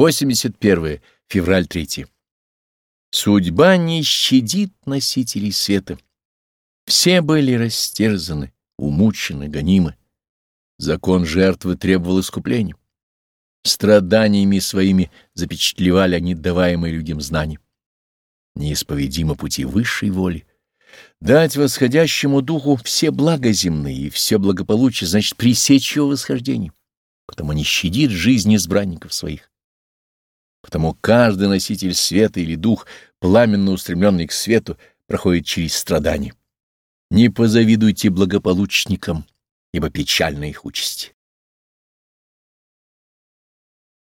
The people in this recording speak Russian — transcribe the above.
81 февраль 3. Судьба не щадит носителей света. Все были растерзаны, умучены, гонимы. Закон жертвы требовал искупления. Страданиями своими запечатлевали они даваемые людям знания. Неисповедимы пути высшей воли. Дать восходящему духу все блага земные и все благополучие, значит пресечь его восхождение, потому не щадит жизнь избранников своих. Потому каждый носитель света или дух, пламенно устремленный к свету, проходит через страдания. Не позавидуйте благополучникам, ибо печальна их участь.